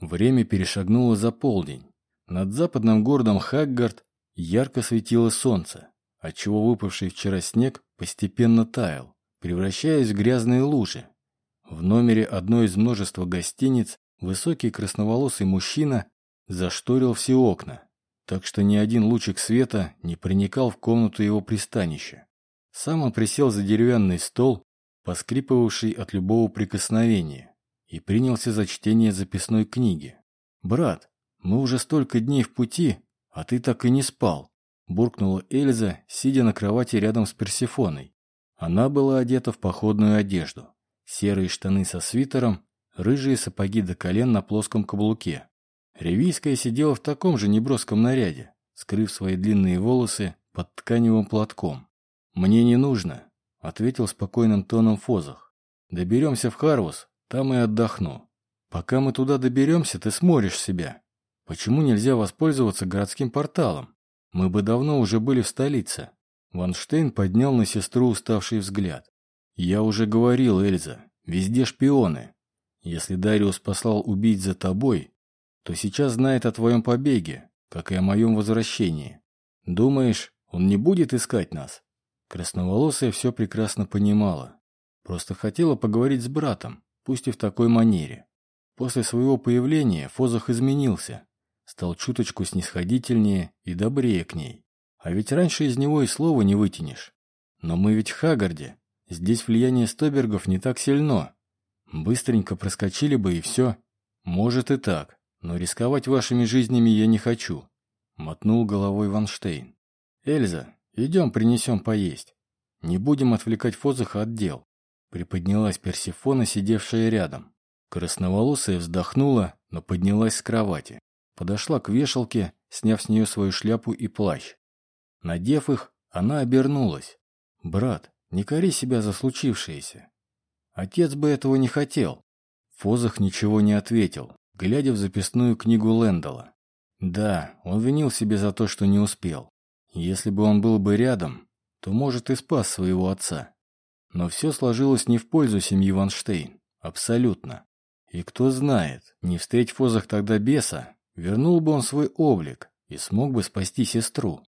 Время перешагнуло за полдень. Над западным городом Хаггард ярко светило солнце, отчего выпавший вчера снег постепенно таял, превращаясь в грязные лужи. В номере одной из множества гостиниц высокий красноволосый мужчина зашторил все окна, так что ни один лучик света не проникал в комнату его пристанища. Сам он присел за деревянный стол, поскрипывавший от любого прикосновения, и принялся за чтение записной книги. «Брат, мы уже столько дней в пути, а ты так и не спал», буркнула Эльза, сидя на кровати рядом с Персефоной. Она была одета в походную одежду. Серые штаны со свитером, рыжие сапоги до колен на плоском каблуке. Ревийская сидела в таком же неброском наряде, скрыв свои длинные волосы под тканевым платком. «Мне не нужно», — ответил спокойным тоном Фозах. «Доберемся в Харвус, там и отдохну. Пока мы туда доберемся, ты сморишь себя. Почему нельзя воспользоваться городским порталом? Мы бы давно уже были в столице». Ванштейн поднял на сестру уставший взгляд. «Я уже говорил, Эльза, везде шпионы. Если Дариус послал убить за тобой, то сейчас знает о твоем побеге, как и о моем возвращении. Думаешь, он не будет искать нас?» Красноволосая все прекрасно понимала. Просто хотела поговорить с братом, пусть и в такой манере. После своего появления Фозах изменился, стал чуточку снисходительнее и добрее к ней. А ведь раньше из него и слова не вытянешь. Но мы ведь в Хагарде. Здесь влияние Стобергов не так сильно. Быстренько проскочили бы и все. Может и так, но рисковать вашими жизнями я не хочу. Мотнул головой Ванштейн. Эльза, идем принесем поесть. Не будем отвлекать Фозаха от дел. Приподнялась Персифона, сидевшая рядом. Красноволосая вздохнула, но поднялась с кровати. Подошла к вешалке, сняв с нее свою шляпу и плащ. Надев их, она обернулась. «Брат, не кори себя за случившееся. Отец бы этого не хотел». Фозах ничего не ответил, глядя в записную книгу Лэндала. Да, он винил себе за то, что не успел. Если бы он был бы рядом, то, может, и спас своего отца. Но все сложилось не в пользу семьи Ванштейн. Абсолютно. И кто знает, не встреть Фозах тогда беса, вернул бы он свой облик и смог бы спасти сестру.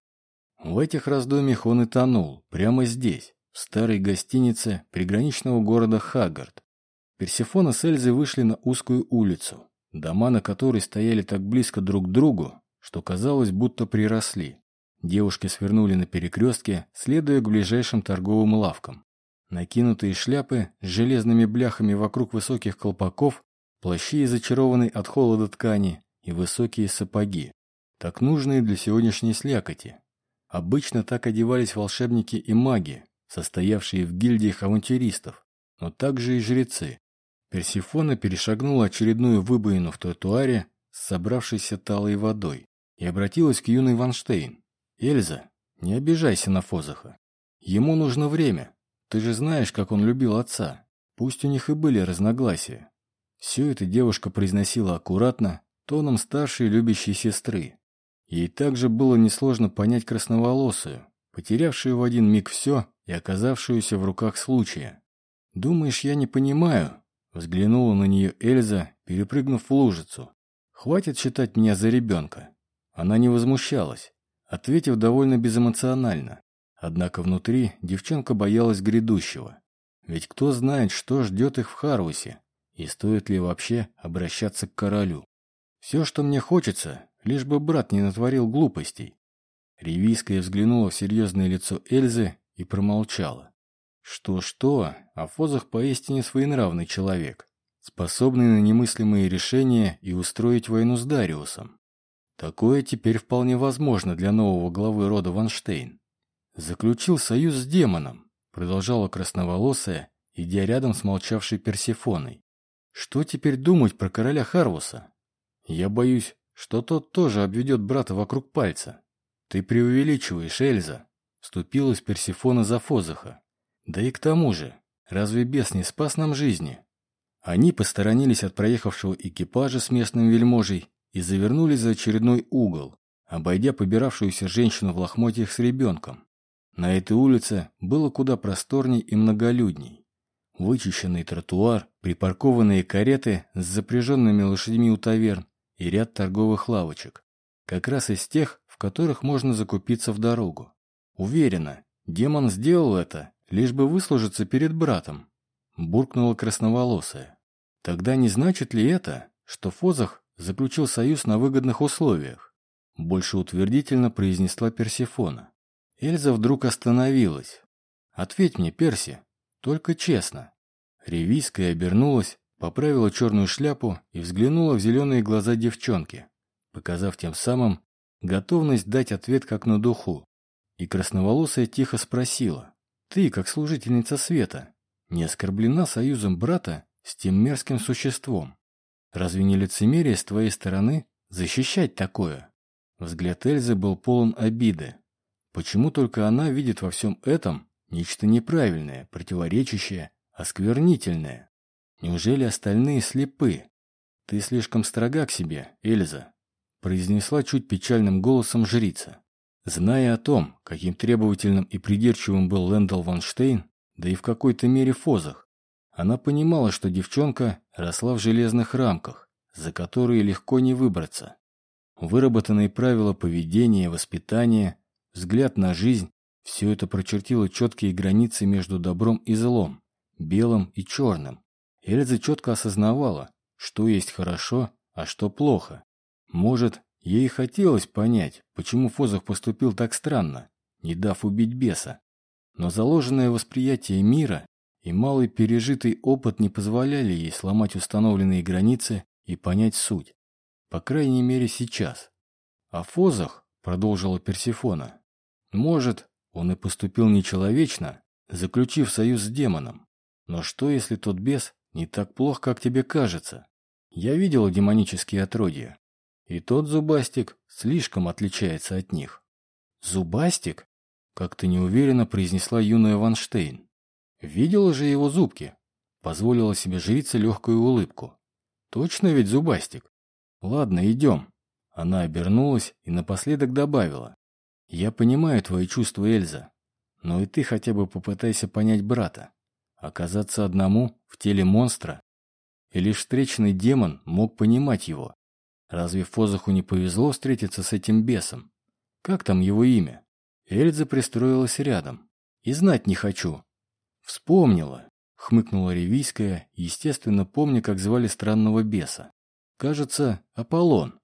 В этих раздумьях он и тонул, прямо здесь, в старой гостинице приграничного города Хаггард. Персифона с Эльзой вышли на узкую улицу, дома на которой стояли так близко друг к другу, что казалось, будто приросли. Девушки свернули на перекрестке, следуя к ближайшим торговым лавкам. Накинутые шляпы с железными бляхами вокруг высоких колпаков, плащи из зачарованной от холода ткани и высокие сапоги, так нужные для сегодняшней слякоти. Обычно так одевались волшебники и маги, состоявшие в гильдиях авантюристов, но также и жрецы. Персифона перешагнула очередную выбоину в тротуаре с собравшейся талой водой и обратилась к юной Ванштейн. «Эльза, не обижайся на Фозаха. Ему нужно время. Ты же знаешь, как он любил отца. Пусть у них и были разногласия». Все это девушка произносила аккуратно, тоном старшей любящей сестры, Ей также было несложно понять красноволосую, потерявшую в один миг все и оказавшуюся в руках случая. «Думаешь, я не понимаю?» Взглянула на нее Эльза, перепрыгнув в лужицу. «Хватит считать меня за ребенка». Она не возмущалась, ответив довольно безэмоционально. Однако внутри девчонка боялась грядущего. Ведь кто знает, что ждет их в Харвусе, и стоит ли вообще обращаться к королю. Все, что мне хочется, лишь бы брат не натворил глупостей. Ревийская взглянула в серьезное лицо Эльзы и промолчала. Что-что, а Фозах поистине своенравный человек, способный на немыслимые решения и устроить войну с Дариусом. Такое теперь вполне возможно для нового главы рода Ванштейн. Заключил союз с демоном, продолжала красноволосая, идя рядом с молчавшей Персефоной. Что теперь думать про короля Харвуса? Я боюсь, что тот тоже обведет брата вокруг пальца. Ты преувеличиваешь, Эльза. Вступилась Персифона за Фозаха. Да и к тому же, разве бес не спас нам жизни? Они посторонились от проехавшего экипажа с местным вельможей и завернули за очередной угол, обойдя побиравшуюся женщину в лохмотьях с ребенком. На этой улице было куда просторней и многолюдней. вычищенный тротуар, припаркованные кареты с запряженными лошадьми у таверн и ряд торговых лавочек. Как раз из тех, в которых можно закупиться в дорогу. Уверена, демон сделал это, лишь бы выслужиться перед братом. Буркнула красноволосая. Тогда не значит ли это, что Фозах заключил союз на выгодных условиях? Больше утвердительно произнесла Персифона. Эльза вдруг остановилась. «Ответь мне, Перси, только честно». Ревийская обернулась, поправила черную шляпу и взглянула в зеленые глаза девчонки, показав тем самым готовность дать ответ как на духу. И красноволосая тихо спросила, «Ты, как служительница света, не оскорблена союзом брата с тем мерзким существом? Разве не лицемерие с твоей стороны защищать такое?» Взгляд Эльзы был полон обиды. Почему только она видит во всем этом нечто неправильное, противоречащее, осквернительное? Неужели остальные слепы? Ты слишком строга к себе, Эльза, произнесла чуть печальным голосом жрица. Зная о том, каким требовательным и придирчивым был Лэндал Ванштейн, да и в какой-то мере Фозах, она понимала, что девчонка росла в железных рамках, за которые легко не выбраться. Выработанные правила поведения, воспитания, взгляд на жизнь – все это прочертило четкие границы между добром и злом, белым и черным. Эльза четко осознавала, что есть хорошо, а что плохо. Может, ей хотелось понять, почему Фозах поступил так странно, не дав убить беса. Но заложенное восприятие мира и малый пережитый опыт не позволяли ей сломать установленные границы и понять суть. По крайней мере, сейчас. А Фозах, продолжила Персифона, может, он и поступил нечеловечно, заключив союз с демоном. Но что, если тот бес не так плох, как тебе кажется? Я видела демонические отродья. И тот зубастик слишком отличается от них. Зубастик? Как-то неуверенно произнесла юная Ванштейн. Видела же его зубки. Позволила себе жрица легкую улыбку. Точно ведь зубастик? Ладно, идем. Она обернулась и напоследок добавила. Я понимаю твои чувства, Эльза. Но и ты хотя бы попытайся понять брата. Оказаться одному в теле монстра. И лишь встречный демон мог понимать его. Разве Фозаху не повезло встретиться с этим бесом? Как там его имя? Эльза пристроилась рядом. И знать не хочу. Вспомнила. Хмыкнула Ревийская, естественно, помня, как звали странного беса. Кажется, Аполлон.